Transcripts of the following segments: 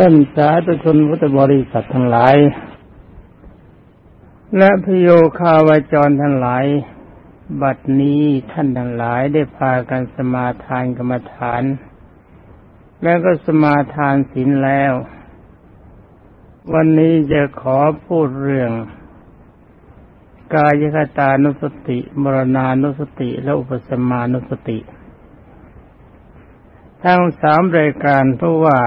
ท่านสาธุชนพุทธบริษัททั้งหลาย และพโยคาวาจรทั้งหลาย บัดนี้ท่านทั้งหลายได้พากันสมาทานกรรมฐาน แล้วก็สมาทานศีลแล้ว วันนี้จะขอพูดเรื่อง กายคตานุสติ มรณานุสติ และอุปสมานุสติ ทั้งสามรายการเพราะว่า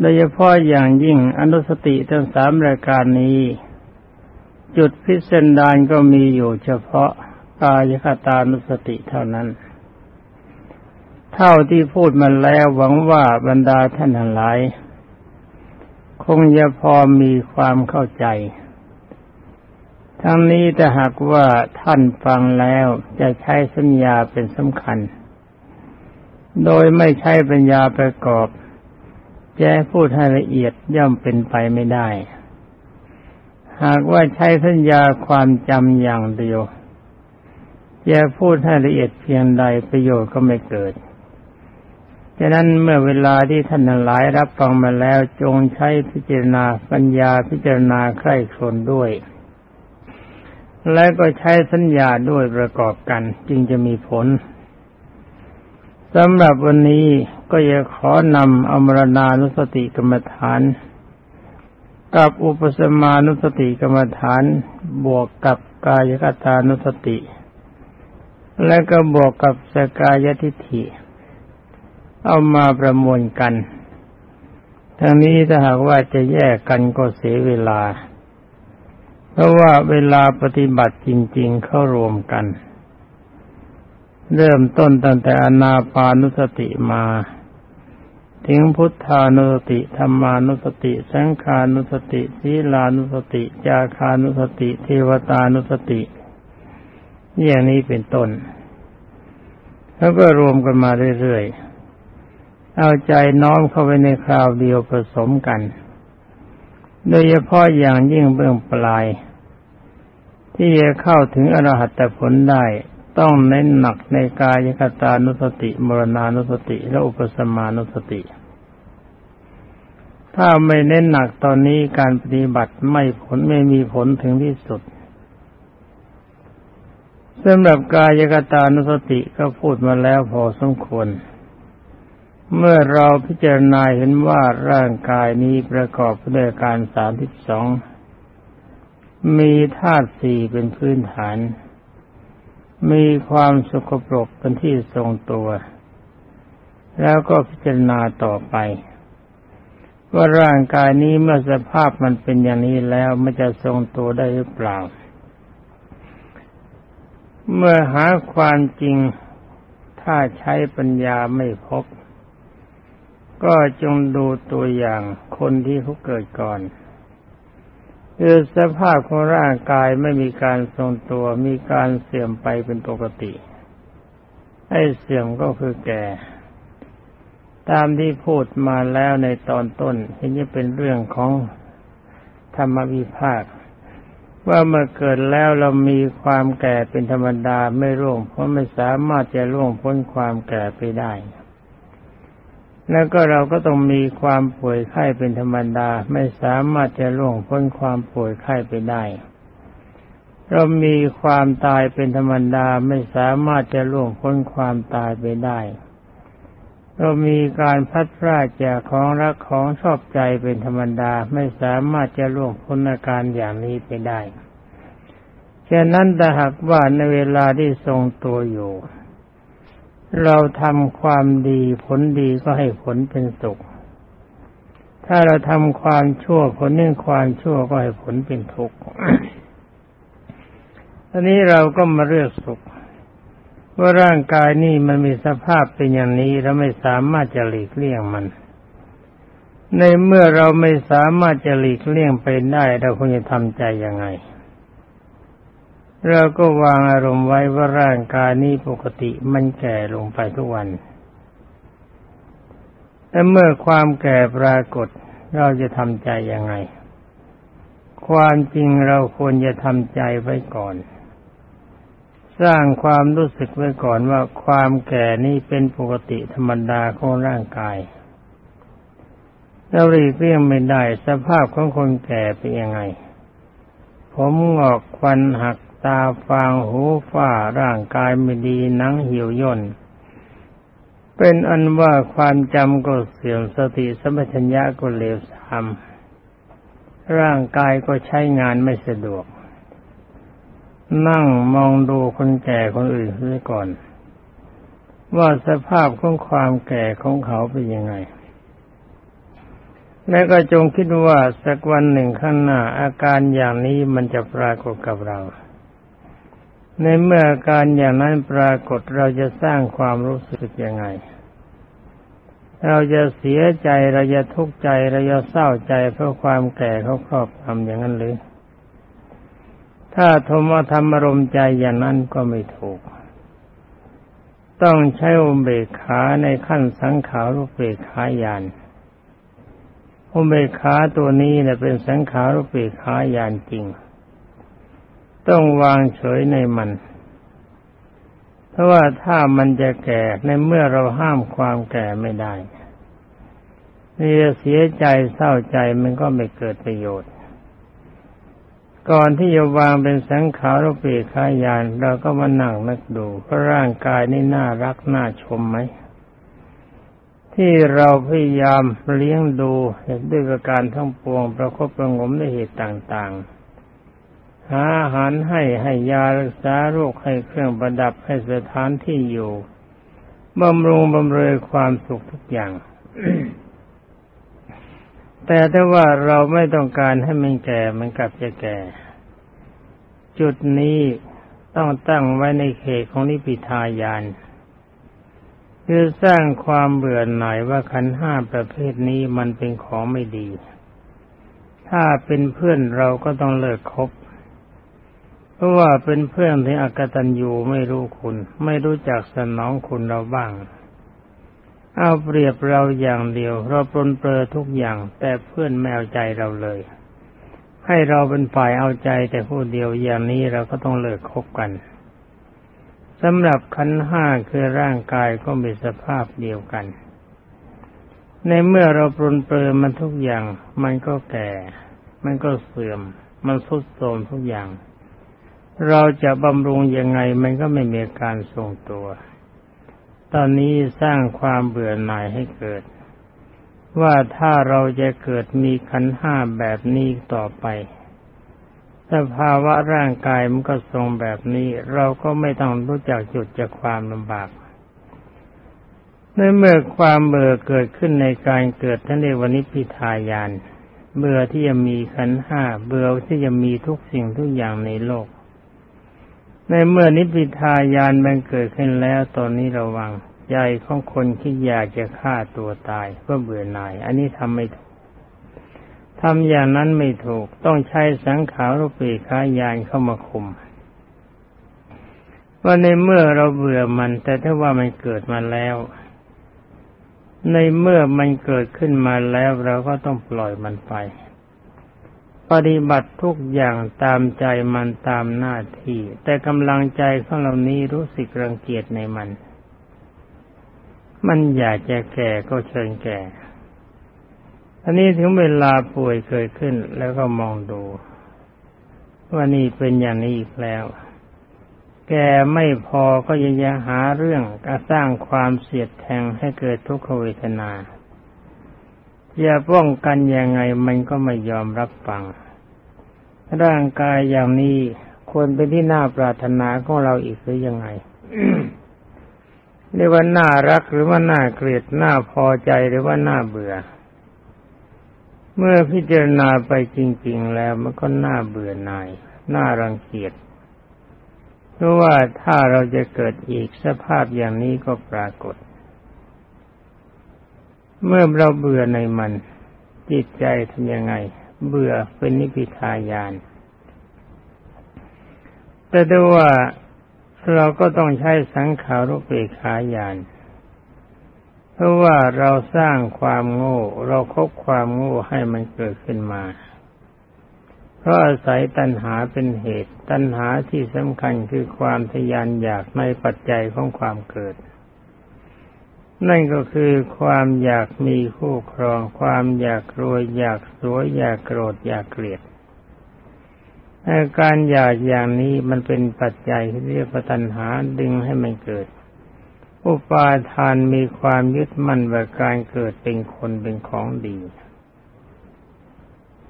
โดยเฉพาะอย่างยิ่งอนุสติทั้งสามรายการนี้ จุดพิสดารก็มีอยู่เฉพาะกายคตานุสติเท่านั้น เท่าที่พูดมาแล้วหวังว่าบรรดาท่านทั้งหลาย คงจะพอมีความเข้าใจ ทั้งนี้แต่หากว่าท่านฟังแล้วจะใช้สัญญาเป็นสำคัญ โดยไม่ใช้ปัญญาประกอบ แจะพูดให้ละเอียดย่อมเป็นไปไม่ได้ หากว่าใช้สัญญาความจำอย่างเดียวแจะพูดให้ละเอียดเพียงใดประโยชน์ก็ไม่เกิดฉะนั้นเมื่อเวลาที่ท่านหลายรับฟังมาแล้วจงใช้พิจารณาปัญญาพิจารณาใคร่ครวญด้วย และก็ใช้สัญญาด้วยประกอบกันจึงจะมีผลสำหรับวันนี้ ก็จะขอนำอมรณานุสติกรรมฐาน กับอุปสมานุสติกรรมฐาน บวกกับกายคตานุสติ และก็บวกกับสกายทิฏฐิ เอามาประมวลกัน ทั้งนี้ถ้าหากว่าจะแยกกันก็เสียเวลา เพราะว่าเวลาปฏิบัติจริง ๆ เข้ารวมกันเริ่มต้นตั้งแต่อนาปานุสติมา ถึงพุทธานุสติธรรมานุสติ สังขานุสติศีลานุสติจาคานุสติ เทวตานุสติอย่างนี้เป็นต้น แล้วก็รวมกันมาเรื่อยๆ เอาใจน้อมเข้าไปในคราวเดียวผสมกัน โดยเฉพาะอย่างยิ่งเบื้องปลาย ที่จะเข้าถึงอรหัตผลได้ต้องเน้นหนักในกายคตานุสติ มรณานุสติ และอุปสมานุสติ ถ้าไม่เน้นหนักตอนนี้การปฏิบัติไม่ผลไม่มีผลถึงที่สุดสำหรับกายกตานุสติก็พูดมาแล้วพอสมควร เมื่อเราพิจารณาเห็นว่าร่างกายนี้ประกอบด้วยการสามสิบสอง มีธาตุสี่เป็นพื้นฐาน มีความสกปรกเป็นที่ทรงตัว แล้วก็พิจารณาต่อไป ว่าร่างกายนี้เมื่อสภาพมันเป็นอย่างนี้แล้วมันจะทรงตัวได้หรือเปล่า เมื่อหาความจริงถ้าใช้ปัญญาไม่พบ ก็จงดูตัวอย่างคนที่เขาเกิดก่อนคือสภาพของร่างกายไม่มีการทรงตัวมีการเสื่อมไปเป็นปกติให้เสื่อมก็คือแก่ ตามที่พูดมาแล้วในตอนต้นเห็นจะเป็นเรื่องของธรรมวิภาค ว่าเมื่อเกิดแล้วเรามีความแก่เป็นธรรมดาไม่ร่วงเพราะไม่สามารถจะร่วงพ้นความแก่ไปได้ แล้วก็เราก็ต้องมีความป่วยไข้เป็นธรรมดาไม่สามารถจะล่วงพ้นความป่วยไข้ไปได้ เรามีความตายเป็นธรรมดาไม่สามารถจะล่วงพ้นความตายไปได้ เรามีการพัดพลาดจากของรักของชอบใจเป็นธรรมดาไม่สามารถจะล่วงพ้นอาการอย่างนี้ไปได้ฉะนั้นแต่หากว่าในเวลาที่ทรงตัวอยู่ เราทำความดีผลดีก็ให้ผลเป็นสุข ถ้าเราทำความชั่วผลนึ่งความชั่วก็ให้ผลเป็นทุกข์อันนี้เราก็มาเลือกสุข ว่าร่างกายนี่มันมีสภาพเป็นอย่างนี้เราไม่สามารถจะหลีกเลี่ยงมัน ในเมื่อเราไม่สามารถจะหลีกเลี่ยงไปได้ เราควรจะทำใจยังไง เราก็วางอารมณ์ไว้ว่าร่างกายนี้ปกติมันแก่ลงไปทุกวันแต่เมื่อความแก่ปรากฏเราจะทำใจยังไง ความจริงเราควรจะทำใจไว้ก่อน สร้างความรู้สึกไว้ก่อนว่าความแก่นี้เป็นปกติธรรมดาของร่างกายในเราหลีกเลี่ยงไม่ได้สภาพของคนแก่เป็นยังไง ผมงอกควันหักตาฟางหูฝ้าร่างกายไม่ดีหนังเหี่ยวย่น เป็นอันว่าความจำก็เสื่อมสติสัมปชัญญะก็เลวทรามร่างกายก็ใช้งานไม่สะดวก นั่งมองดูคนแก่คนอื่นเสียก่อน ว่าสภาพของความแก่ของเขาเป็นยังไง และก็จงคิดว่าสักวันหนึ่งข้างหน้า อาการอย่างนี้มันจะปรากฏกับเรา ในเมื่ออาการอย่างนั้นปรากฏเราจะสร้างความรู้สึกยังไง เราจะเสียใจเราจะทุกข์ใจเราจะเศร้าใจเพราะความแก่เขาครอบทำอย่างนั้นหรือ ถ้าทมธรรมรมใจอย่างนั้นก็ไม่ถูก ต้องใช้อุเบกขาในขั้นสังขารรูปเบกขายานอุเบกขาตัวนี้เนี่ยเป็นสังขารุเบกขายานจริง ต้องวางเฉยในมัน เพราะว่าถ้ามันจะแก่ในเมื่อเราห้ามความแก่ไม่ได้นี่จะเสียใจเศร้าใจมันก็ไม่เกิดประโยชน์ ก่อนที่จะวางเป็นสังขารเปรขายาน เราก็มานั่งนึกดูพระร่างกายนี่น่ารักน่าชมไหม ที่เราพยายามเลี้ยงดูด้วยประการทั้งปวง ประคบประงมในเหตุต่างๆ หาอาหารให้ให้ยารักษาโรคให้เครื่องประดับให้สถานที่อยู่บำรุงบำเรอความสุขทุกอย่าง แต่ถ้าว่าเราไม่ต้องการให้มันแก่มันกลับจะแก่ จุดนี้ต้องตั้งไว้ในเขตของนิพิทายานคือสร้างความเบื่อหน่ายว่าขันห้าประเภทนี้มันเป็นของไม่ดี ถ้าเป็นเพื่อนเราก็ต้องเลิกคบ เพราะว่าเป็นเพื่อนที่อกตันยูไม่รู้คุณ ไม่รู้จักสนองคุณเราบ้าง เอาเปรียบเราอย่างเดียว เราปลนเปลือทุกอย่าง แต่เพื่อนไม่เอาใจเราเลย ให้เราเป็นฝ่ายเอาใจแต่ผู้เดียวอย่างนี้เราก็ต้องเลิกคบกันสำหรับขันห้าคือร่างกายก็มีสภาพเดียวกัน ในเมื่อเราปรนเปรมันทุกอย่าง มันก็แก่ มันก็เสื่อม มันทุดโทรมทุกอย่าง เราจะบำรุงยังไงมันก็ไม่มีการทรงตัว ตอนนี้สร้างความเบื่อหน่ายให้เกิด ว่าถ้าเราจะเกิดมีขันห้าแบบนี้ต่อไปสภาวะร่างกายมันก็ทรงแบบนี้ เราก็ไม่ต้องรู้จักจุดจากความลำบากในเมื่อความเบื่อเกิดขึ้นในการเกิดท่านเรียกว่านิพิทายานเบื่อที่จะมีขันห้าเบื่อที่จะมีทุกสิ่งทุกอย่างในโลก ในเมื่อนิพิทายานมันเกิดขึ้นแล้วตอนนี้ระวังใจของคนที่อยากจะฆ่าตัวตายเพื่อเบื่อหน่าย อันนี้ทำไม่ถูกทำอย่างนั้นไม่ถูกต้องใช้สังขารุปีขายานเข้ามาคุมว่าในเมื่อเราเบื่อมัน แต่ถ้าว่ามันเกิดมาแล้ว ในเมื่อมันเกิดขึ้นมาแล้วเราก็ต้องปล่อยมันไป ปฏิบัติทุกอย่างตามใจมันตามหน้าที่ แต่กำลังใจของเรานี้รู้สึกรังเกียจในมัน มันอยากจะแก่ก็เชิญแก่อันนี้ถึงเวลาป่วยเกิดขึ้น แล้วก็มองดูว่านี่เป็นอย่างนี้อีกแล้ว แกไม่พอก็ยังหาเรื่องกระสร้างความเสียดแทงให้เกิดทุกขเวทนา จะป้องกันยังไงมันก็ไม่ยอมรับฟัง ร่างกายอย่างนี้ควรเป็นที่น่าปรารถนาของเราอีกหรือยังไงเรียกว่าน่ารักหรือว่าน่าเกลียดน่าพอใจหรือว่าน่าเบื่อ เมื่อพิจารณาไปจริง ๆ แล้วมันก็น่าเบื่อหน่ายน่ารังเกียจเพราะว่าถ้าเราจะเกิดอีกสภาพอย่างนี้ก็ปรากฏ เมื่อเราเบื่อในมัน จิตใจทำยังไง เบื่อเป็นนิพิทายาน แต่ด้วยว่าเราก็ต้องใช้สังขารุปเปขายาน เพราะว่าเราสร้างความโง่ เราคบความโง่ให้มันเกิดขึ้นมา เพราะอาศัยตัณหาเป็นเหตุ ตัณหาที่สำคัญคือความทยานอยากในปัจจัยของความเกิด นั่นก็คือความอยากมีคู่ครอง ความอยากรวยอยากสวยอยากโกรธอยากเกลียดอาการอยากอย่างนี้มันเป็นปัจจัยที่เรียกว่าตัณหาดึงให้มันเกิด อุปาทานมีความยึดมั่นว่าการเกิดเป็นคนเป็นของดี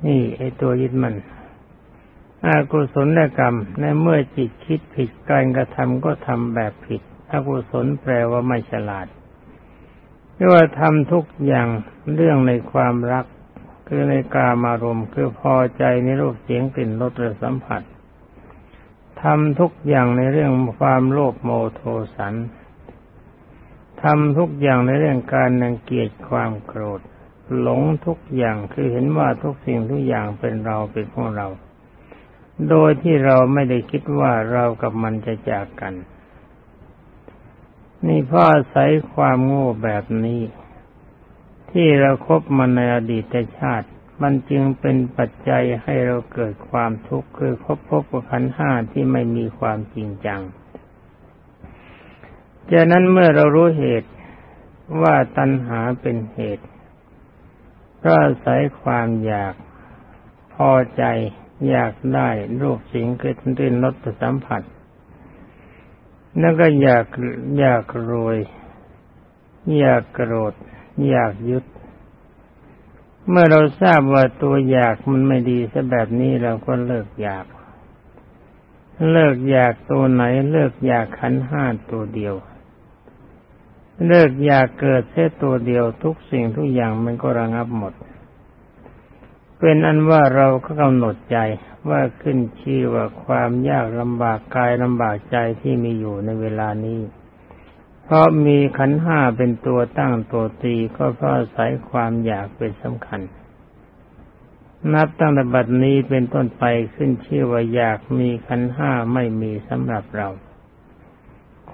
นี่ไอตัวยึดมั่นอากุศลกรรมในเมื่อจิตคิดผิดการกระทำก็ทำแบบผิดอกุศลแปลว่าไม่ฉลาด เรียกว่าทำทุกอย่างเรื่องในความรัก คือในกามารมณ์คือพอใจในรูปเสียงกลิ่นรสและสัมผัสทำทุกอย่างในเรื่องความโลภโมโทสันทำทุกอย่างในเรื่องการนังเกียจความโกรธ หลงทุกอย่างคือเห็นว่าทุกสิ่งทุกอย่างเป็นเราเป็นของเรา โดยที่เราไม่ได้คิดว่าเรากับมันจะจากกัน นี่พ่ออาศัยความโง่แบบนี้ ที่เราครบมาในอดีตชาติ มันจึงเป็นปัจจัยให้เราเกิดความทุกข์คือคบพบกับขันห้าที่ไม่มีความจริงจังจากนั้นเมื่อเรารู้เหตุว่าตัณหาเป็นเหตุก็อาศัยความอยากพอใจอยากได้รูปสิ่งเกิดขึ้นรสสัมผัส แล้วก็อยากอยากรวย อยากโกรธ อยากยึด เมื่อเราทราบว่าตัวอยากมันไม่ดีซะแบบนี้เราก็เลิกอยาก เลิกอยากตัวไหน เลิกอยากขันห้าตัวเดียว เลิกอยากเกิดแค่ตัวเดียวทุกสิ่งทุกอย่างมันก็ระงับหมด เป็นอันว่าเราก็กำหนดใจว่าขึ้นชื่อว่าความยากลำบากกายลำบากใจที่มีอยู่ในเวลานี้ เพราะมีขันห้าเป็นตัวตั้งตัวตีก็เพราะอาศัยความอยากเป็นสำคัญ นับตั้งแต่บัดนี้เป็นต้นไปขึ้นชื่อว่าอยากมีขันห้าไม่มีสำหรับเรา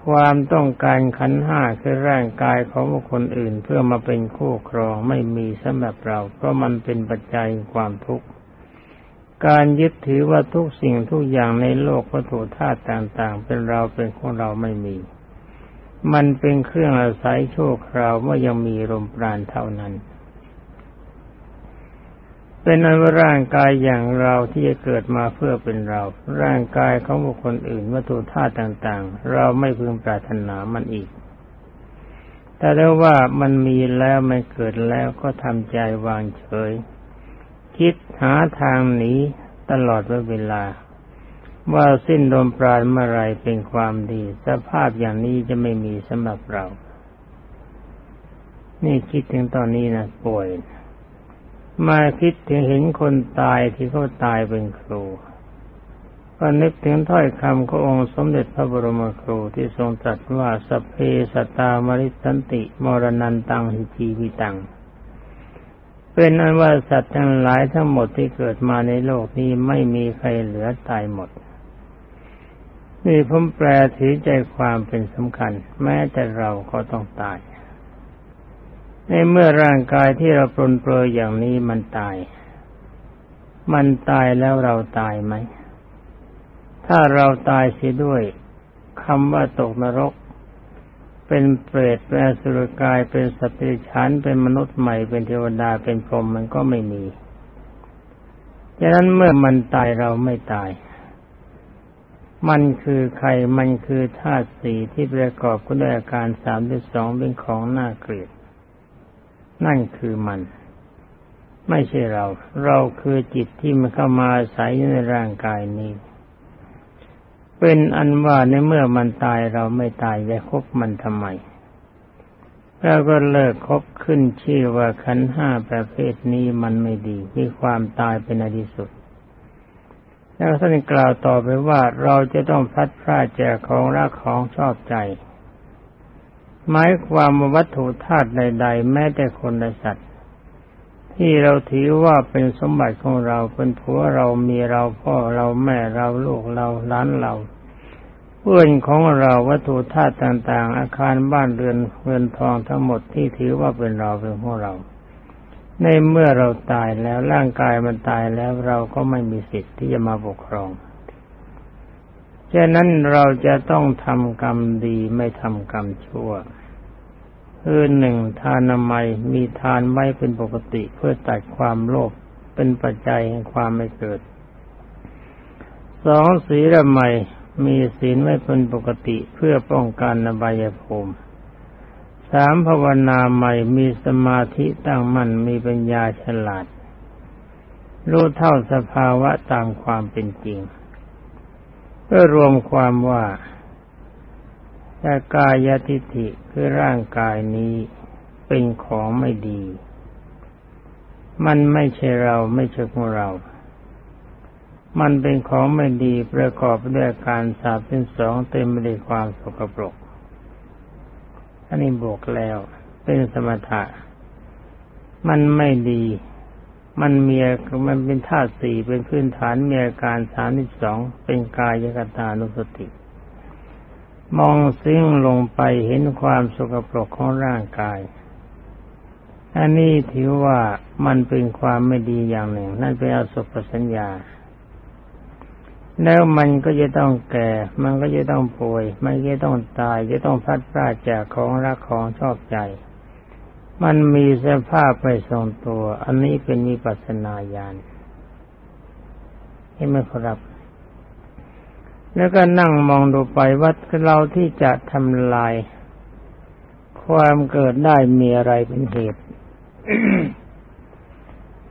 ความต้องการขันห้าคือร่างกายของบุคคลอื่น เพื่อมาเป็นคู่ครองไม่มีสำหรับเรา เพราะมันเป็นปัจจัยความทุกข์ การยึดถือว่าทุกสิ่งทุกอย่างในโลกวัตถุธาตุต่างๆ เป็นเราเป็นของเราไม่มี มันเป็นเครื่องอาศัยโชคคราวเมื่อยังมีลมปราณเท่านั้น เป็นอันว่าร่างกายอย่างเราที่จะเกิดมาเพื่อเป็นเรา ร่างกายของบุคคลอื่นวัตถุธาตุต่าง ๆ เราไม่พึงปรารถนามันอีก แต่ได้วว่ามันมีแล้วไม่เกิดแล้วก็ทำใจวางเฉย คิดหาทางหนีตลอดเวลา ว่าสิ้นลมปราณเมื่อไรเป็นความดี สภาพอย่างนี้จะไม่มีสำหรับเรา นี่คิดถึงตอนนี้นะป่วย มาคิดถึงเห็นคนตายที่เขาตายเป็นครูก็นึกถึงถ้อยคำขององค์สมเด็จพระบรมครูที่ทรงตรัสว่าสเพสตามริสันติมรณันตังหิจีวิตัง เป็นอันว่าสัตว์ทั้งหลายทั้งหมดที่เกิดมาในโลกนี้ไม่มีใครเหลือตายหมด นี่ผมแปลถือใจความเป็นสำคัญ แม้แต่เราก็ต้องตาย ในเมื่อร่างกายที่เราปรนเปรยอย่างนี้มันตาย มันตายแล้วเราตายไหม ถ้าเราตายเสียด้วยคำว่าตกนรก เป็นเปรตเป็นสุรกายเป็นสัตว์ดิฉันเป็นมนุษย์ใหม่เป็นเทวดาเป็นพรหมมันก็ไม่มีดังนั้นเมื่อมันตายเราไม่ตาย มันคือใครมันคือธาตุสี่ที่ประกอบขึ้นด้วยอาการสามด้วยสองเป็นของน่าเกลียด นั่นคือมัน ไม่ใช่เรา เราคือจิตที่มันเข้ามาอาศัยในร่างกายนี้ เป็นอันว่าในเมื่อมันตายเราไม่ตายจะคบมันทำไมเราก็เลิกคบขึ้นชื่อว่าขันห้าประเภทนี้มันไม่ดี มีความตายเป็นอดีสุด แล้วท่านกล่าวต่อไปว่าเราจะต้องพัดพลาดจากของรักของชอบใจ หมายความว่าวัตถุธาตุใด ๆ แม้แต่คนและสัตว์ ที่เราถือว่าเป็นสมบัติของเราเป็นผัวเรามีเราพ่อเราแม่เราลูกเราหลานเราเพื่อนของเราวัตถุธาตุต่าง ๆ อาคารบ้านเรือนเงินทองทั้งหมดที่ถือว่าเป็นเราเป็นของเรา ในเมื่อเราตายแล้วร่างกายมันตายแล้วเราก็ไม่มีสิทธิ์ที่จะมาปกครอง ฉะนั้นเราจะต้องทำกรรมดีไม่ทำกรรมชั่วคือหนึ่งทานนามัยมีทานไว้เป็นปกติเพื่อตัดความโลภเป็นปัจจัยแห่งความไม่เกิดสองศีลใหม่มีศีลไว้เป็นปกติเพื่อป้องกันนบายภูมิสามภาวนาใหม่มีสมาธิตั้งมั่นมีปัญญาฉลาดรู้เท่าสภาวะตามความเป็นจริง เพื่อรวมความว่าแต่กายทิฐิคือร่างกายนี้เป็นของไม่ดี มันไม่ใช่เราไม่ใช่ของเรา มันเป็นของไม่ดีประกอบด้วยการสาบเป็นสองเต็มไปด้วยความสกปรก อันนี้บวกแล้วเป็นสมถะ มันไม่ดี มันมีมันเป็นธาตุสี่เป็นพื้นฐานมีอาการสามสิบสองเป็นกายกตานุสติ มองซิ่งลงไปเห็นความสกปรกของร่างกาย อันนี้ถือว่ามันเป็นความไม่ดีอย่างหนึ่ง นั่นเป็นอสุภสัญญา แล้วมันก็จะต้องแก่ มันก็จะต้องป่วย มันก็จะต้องตาย จะต้องพัดพลาดจากของรักของชอบใจ มันมีสภาพไปทรงตัว อันนี้เป็นมีปัสนาญาณเห็นไหมครับ แล้วก็นั่งมองดูไปว่าเราที่จะทำลาย ความเกิดได้มีอะไรเป็นเหตุ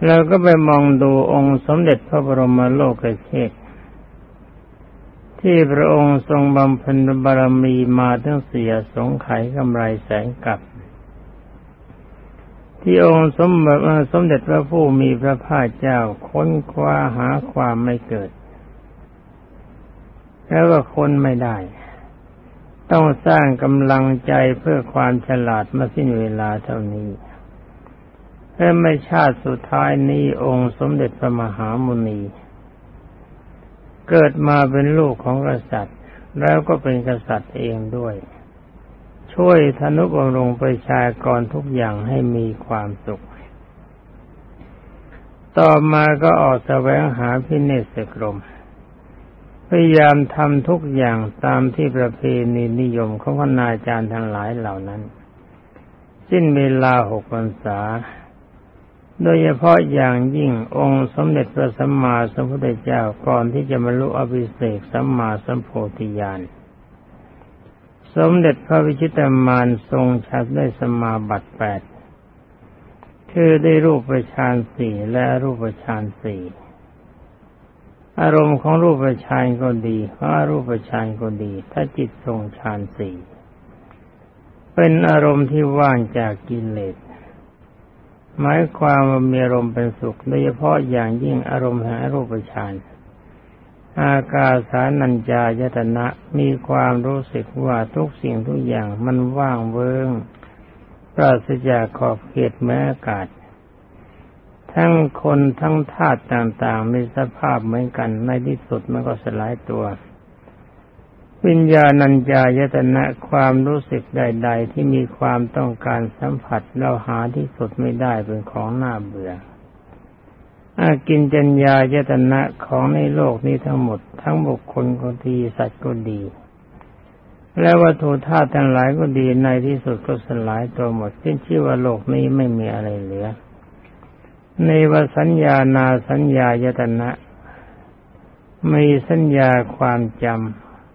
เราก็ไปมองดูองค์สมเด็จพระบรมโลกเชษที่พระองค์ทรงบำเพ็ญบารมีมาทั้งเสียสงไขกำไรแสงกับ ที่องค์สมบสมเด็จพระผู้มีพระภาคเจ้าค้นคว้าหาความไม่เกิด แล้วก็ค้นไม่ได้ ต้องสร้างกำลังใจเพื่อความฉลาดมาสิ้นเวลาเท่านี้เพื่อไม่ชาติสุดท้ายนี้องค์สมเด็จพระมหามุนี เกิดมาเป็นลูกของกษัตริย์ แล้วก็เป็นกษัตริย์เองด้วย ช่วยธนุบำรุงประชากรทุกอย่างให้มีความสุข ต่อมาก็ออกแสวงหาพิเนศกรม พยายามทำทุกอย่างตามที่ประเพณีนิยมของคณาจารย์ทั้งหลายเหล่านั้น สิ้นเวลาหกพรรษา โดยเฉพาะอย่างยิ่งองค์สมเด็จพระสัมมาสัมพุทธเจ้าก่อนที่จะบรรลุอภิเศกสัมมาสัมโพธิญาณ สมเด็จพระวิชิตามานทรงชัดได้สมาบัติแปดคือได้รูปฌานสี่และรูปฌานสี่อารมณ์ของรูปฌานก็ดีของอรูปฌานก็ดี ถ้าจิตทรงฌานสี่เป็นอารมณ์ที่ว่างจากกิเลสหมายความว่ามีอารมณ์เป็นสุขโดยเฉพาะอย่างยิ่งอารมณ์แห่งรูปฌาน อากาสานัญจายตนะมีความรู้สึกว่าทุกสิ่งทุกอย่างมันว่างเวิงปราศจากขอบเขตแม้อากาศ ทั้งคนทั้งธาตุต่างๆ มีสภาพเหมือนกันในที่สุดมันก็สลายตัว วิญญาณัญญายตนะความรู้สึกใด ๆ ที่มีความต้องการสัมผัสเราหาที่สุดไม่ได้เป็นของน่าเบื่อ อากินจัญญายตนะของในโลกนี้ทั้งหมด ทั้งบุคคลก็ดีสัตว์ก็ดี และวัตถุธาตุทั้งหลายก็ดีในที่สุดก็สลายตัวหมดขึ้นชื่อว่าโลกนี้ไม่มีอะไรเหลือ ในวสัญญานาสัญญายตนะ มีสัญญาความจ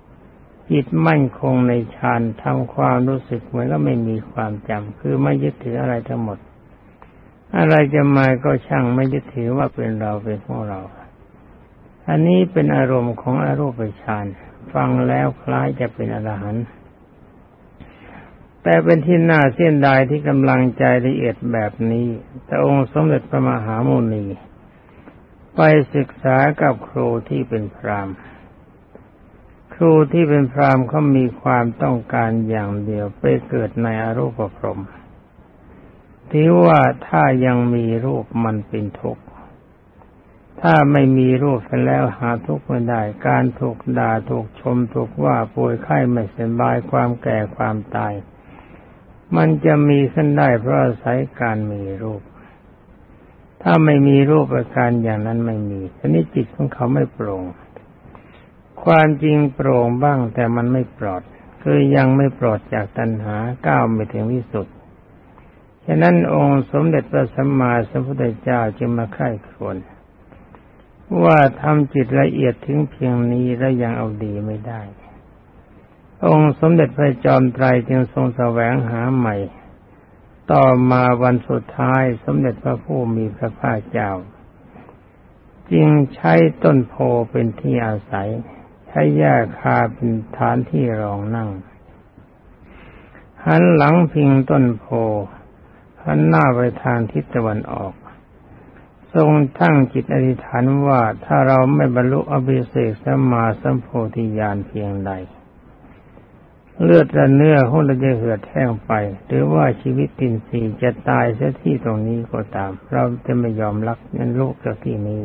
ำจิตมั่นคงในฌานทำความรู้สึกเหมือนก็ไม่มีความจำคือไม่ยึดถืออะไรทั้งหมด อะไรจะมาก็ช่างไม่ยึดถือว่าเป็นเราเป็นของเรา อันนี้เป็นอารมณ์ของอรูปฌานฟังแล้วคล้ายจะเป็นอรหันต์แต่เป็นที่น่าเสียดายที่กำลังใจละเอียดแบบนี้ แต่องค์สมเด็จพระมหาโมนี ไปศึกษากับครูที่เป็นพรามครูที่เป็นพรามเขามีความต้องการอย่างเดียวไปเกิดในอรูปพรหม ที่ว่าถ้ายังมีรูปมันเป็นทุกข์ ถ้าไม่มีรูปแล้วหาทุกข์ไม่ได้ การถูกด่าถูกชมถูกว่าป่วยไข้ไม่สบายความแก่ความตาย มันจะมีขึ้นได้เพราะอาศัยการมีรูป ถ้าไม่มีรูปอาการอย่างนั้นไม่มีทีนี้จิตของเขาไม่โปร่ง ความจริงโปร่งบ้างแต่มันไม่ปลอด คือยังไม่ปลอดจากตัณหาก้าวไม่ถึงที่สุด ฉะนั้นองค์สมเด็จพระสัมมาสัมพุทธเจ้าจึงมาไข้ควนว่าทำจิตละเอียดถึงเพียงนี้แล้วยังเอาดีไม่ได้ องค์สมเด็จพระจอมไตรจึงทรงแสวงหาใหม่ ต่อมาวันสุดท้ายสมเด็จพระผู้มีพระภาคเจ้า จึงใช้ต้นโพเป็นที่อาศัย ใช้หญ้าคาเป็นฐานที่รองนั่ง หันหลังพิงต้นโพ หันหน้าไปทางทิศตะวันออก ทรงตั้งจิตอธิษฐานว่าถ้าเราไม่บรรลุอภิเศษสัมมาสัมโพธิญาณเพียงใด เลือดและเนื้อของเราจะเหือดแห้งไป หรือว่าชีวิตตินสีจะตายเสียที่ตรงนี้ก็ตาม เราจะไม่ยอมรักนั้นลูกจากที่นี้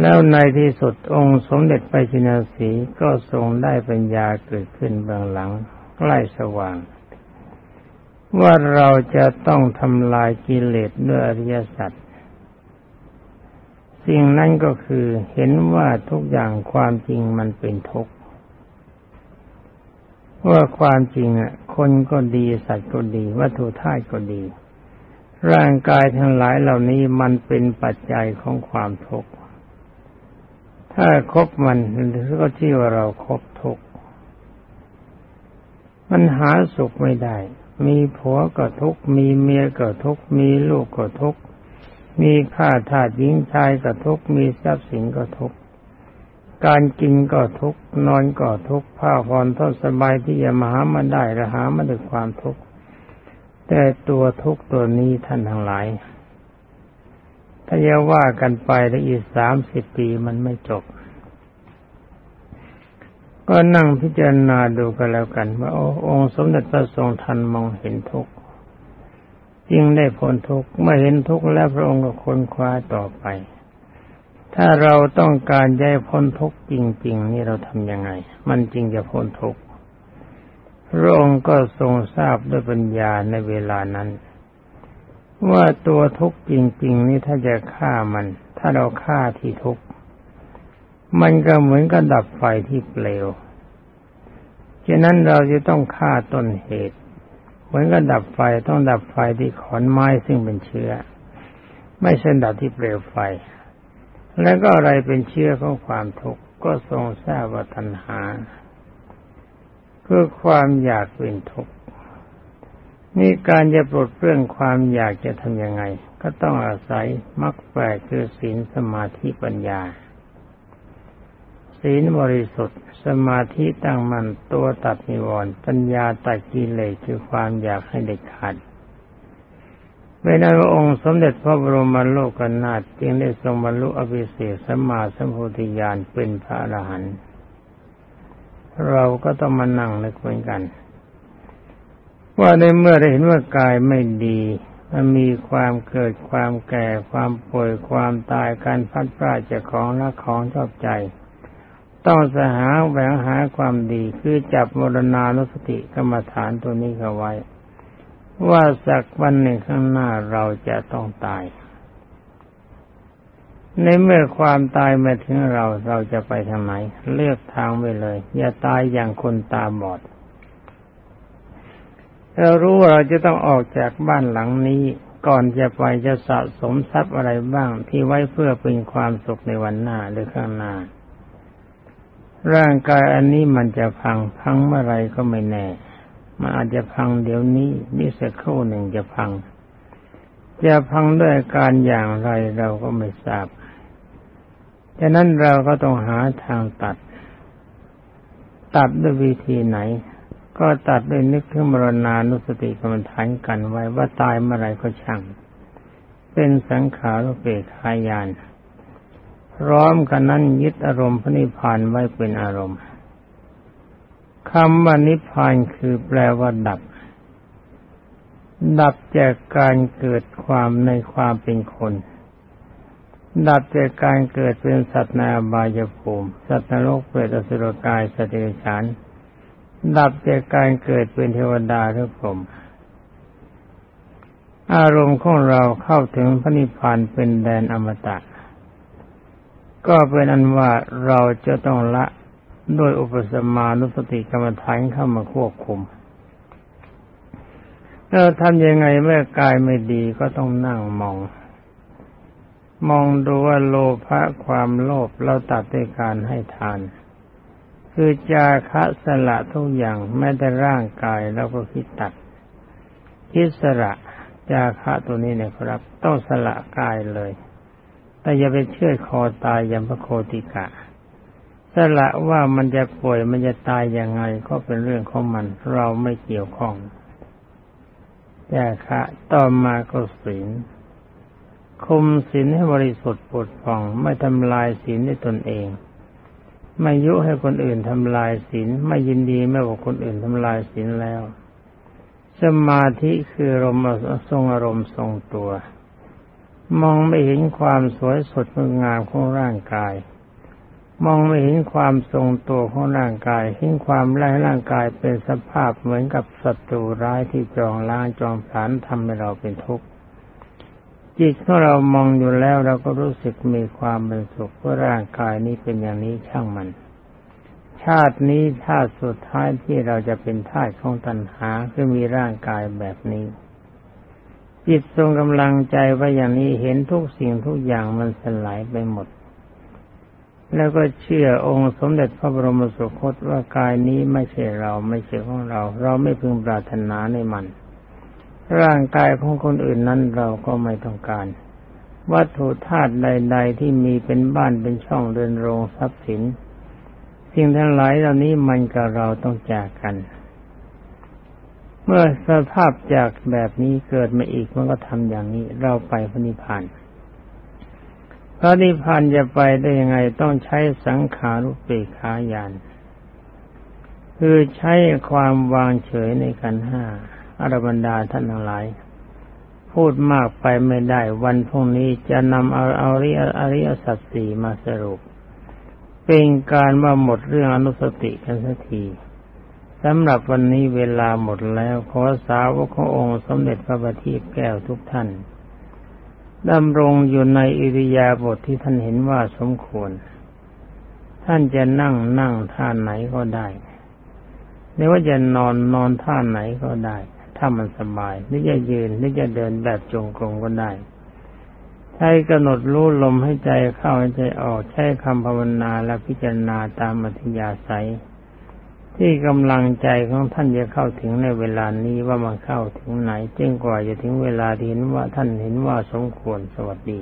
แล้วในที่สุดองค์สมเด็จไปชินาสีก็ทรงได้ปัญญาเกิดขึ้นเบื้องหลัง ใกล้สว่าง ว่าเราจะต้องทำลายกิเลสด้วยอริยสัจสิ่งนั้นก็คือเห็นว่าทุกอย่างความจริงมันเป็นทุกข์ว่าความจริงอะ คนก็ดีสัตว์ก็ดี วัตถุธาตุก็ดี ร่างกายทั้งหลายเหล่านี้มันเป็นปัจจัยของความทุกข์ถ้าคบมันก็ที่ว่าเราครบทุกมันหาสุขไม่ได้ มีผัวก็ทุกมีเมียก็ทุกมีลูกก็ทุกมีข้าทาสหญิงชายก็ทุกมีทรัพย์สินก็ทุกการกินก็ทุกนอนก็ทุกผ้าผ่อนทอดสบายที่จะมาหามาได้และหามาด้วยความทุกข์แต่ตัวทุกตัวนี้ท่านทั้งหลาย ถ้าจะว่ากันไปแล้วอีกสามสิบปีมันไม่จบ ก็นั่งพิจารณาดูกันแล้วกัน ว่าอองค์สมเด็จพระทรงทันมองเห็นทุกข์จึงได้พ้นทุกข์เมื่อเห็นทุกข์แล้วพระองค์ก็ค้นคว้าต่อไป ถ้าเราต้องการได้พ้นทุกข์จริง ๆ นี่เราทำยังไง มันจริงจะพ้นทุกข์พระองค์ก็ทรงทราบด้วยปัญญาในเวลานั้น ว่าตัวทุกข์จริง ๆ นี่ถ้าจะฆ่ามัน ถ้าเราฆ่าที่ทุกข์ มันก็เหมือนกับดับไฟที่เปลว ฉะนั้นเราจะต้องฆ่าต้นเหตุ เหมือนกับดับไฟต้องดับไฟที่ขอนไม้ซึ่งเป็นเชื้อ ไม่ใช่ดับที่เปลวไฟ แล้วก็อะไรเป็นเชื้อของความทุกข์ก็ทรงทราบว่าตัณหาคือความอยากเป็นทุกข์นี่การจะปลดเปลื้องความอยากจะทำยังไง ก็ต้องอาศัยมรรคแปดคือศีลสมาธิปัญญา ศีลบริสุทธิ์ สมาธิตั้งมั่นตัวตัดนิวรณ์ปัญญาตัดกิเลสคือความอยากให้เด็ดขาดเวลาองค์สมเด็จพระบรมโลกนาถจึงได้ทรงบรรลุอภิเศษสมมาสัมพุทธิญาณเป็นพระอรหันต์เราก็ต้องมานั่งนึกเหมือนกัน ว่าในเมื่อได้เห็นว่ากายไม่ดีมันมีความเกิดความแก่ความป่วยความตายการพัดพลาดจากของละของชอบใจ ต้องสหาแหวงหาความดีคือจับมรณานุสติกรรมฐานตัวนี้เข้าไว้ ว่าสักวันหนึ่งข้างหน้าเราจะต้องตาย ในเมื่อความตายมาถึงเราเราจะไปทางไหน เลือกทางไปเลย อย่าตายอย่างคนตาบอดเรารู้ว่าเราจะต้องออกจากบ้านหลังนี้ ก่อนจะไปจะสะสมทรัพย์อะไรบ้างที่ไว้เพื่อเป็นความสุขในวันหน้าหรือข้างหน้า ร่างกายอันนี้มันจะพังพังเมื่อไรก็ไม่แน่ มันอาจจะพังเดี๋ยวนี้มิสักครู่หนึ่งจะพัง จะพังด้วยการอย่างไรเราก็ไม่ทราบฉะนั้นเราก็ต้องหาทางตัด ตัดด้วยวิธีไหน ก็ตัดด้วยนึกถึงมรณานุสติกรรมฐานกันไว้ว่าตายเมื่อไรก็ช่าง เป็นสังขารเปกขายาน ร้อมกันนั้นยึดอารมณ์พระนิพพานไว้เป็นอารมณ์คำว่านิพพานคือแปลว่าดับ ดับจากการเกิดความในความเป็นคน ดับจากการเกิดเป็นสัตว์นาบายภูมิ สัตว์นรกเปรตอสุรกายสติฉาน ดับจากการเกิดเป็นเทวดาหรือพรหมอารมณ์ของเราเข้าถึงพระนิพพานเป็นแดนอมตะ ก็เป็นอันว่าเราจะต้องละด้วยอุปสมานุสติกรรมฐานเข้ามาควบคุมเราทำยังไงเมื่อกายไม่ดีก็ต้องนั่งมอง มองดูว่าโลภะความโลภเราตัดด้วยการให้ทาน คือจาคะสละทุกอย่างแม้แต่ร่างกายเราก็คิดตัดคิดสละจาคะตัวนี้นะครับ ต้องสละกายเลย แต่อย่าไปเชื่อคอตายยัมพโคติกะสละว่ามันจะป่วยมันจะตายยังไงก็เป็นเรื่องของมัน เราไม่เกี่ยวข้องจาคะต่อมาก็ศีลคุมศีลให้บริสุทธิ์ปุดผ่อง ไม่ทำลายศีลในตนเอง ไม่ยุให้คนอื่นทำลายศีลไม่ยินดีไม่บอกคนอื่นทำลายศีลแล้ว สมาธิคืออารมณ์ทรงอารมณ์ทรงตัว มองไม่เห็นความสวยสดงามของร่างกาย มองไม่เห็นความทรงตัวของร่างกายเห็นความไร้ร่างกายเป็นสภาพเหมือนกับศัตรูร้ายที่จองล้างจองผลานทำให้เราเป็นทุกข์จิตของเรามองอยู่แล้วเราก็รู้สึกมีความเป็นสุขว่าร่างกายนี้เป็นอย่างนี้ช่างมัน ชาตินี้ชาติสุดท้ายที่เราจะเป็นทาสของตัณหาคือมีร่างกายแบบนี้ จิตทรงกำลังใจไว่าอย่างนี้เห็นทุกสิ่งทุกอย่างมันสลายไปหมด แล้วก็เชื่อองค์สมเด็จพระบรมสุคตว่ากายนี้ไม่ใช่เราไม่ใช่ของเรา เราไม่พึงปรารถนาในมัน ร่างกายของคนอื่นนั้นเราก็ไม่ต้องการ วัตถุธาตุใด ๆ ที่มีเป็นบ้านเป็นช่องเดินโรงทรัพย์สินสิ่งทั้งหลายเหล่านี้มันกับเราต้องจากกัน เมื่อสภาพจากแบบนี้เกิดมาอีกมันก็ทำอย่างนี้ เราไปพระนิพพานพระนิพพานจะไปได้ยังไงต้องใช้สังขารุปเปขายานคือใช้ความวางเฉยในกันห้าอรบรรดาท่านทั้งหลาย พูดมากไปไม่ได้ วันพรุ่งนี้จะนำเอาอริอริยสัจสี่มาสรุป เป็นการว่าหมดเรื่องอนุสติกันสักที สำหรับวันนี้เวลาหมดแล้วขอสาวกขององค์สมเด็จพระบัณฑิตแก้วทุกท่านดำรงอยู่ในอิริยาบถทที่ท่านเห็นว่าสมควร ท่านจะนั่งนั่งท่าไหนก็ได้หรือว่าจะนอนนอนท่าไหนก็ได้ ถ้ามันสบายหรือจะยืนหรือจะเดินแบบจงกรมก็ได้ใช้กำหนดรู้ลมให้ใจเข้าให้ใจออกใช้คำภาวนาและพิจารณาตามอัธยาศัย ที่กำลังใจของท่านจะเข้าถึงในเวลานี้ว่ามันเข้าถึงไหนจึงกว่าจะถึงเวลาที่เห็นว่าท่านเห็นว่าสมควรสวัสดี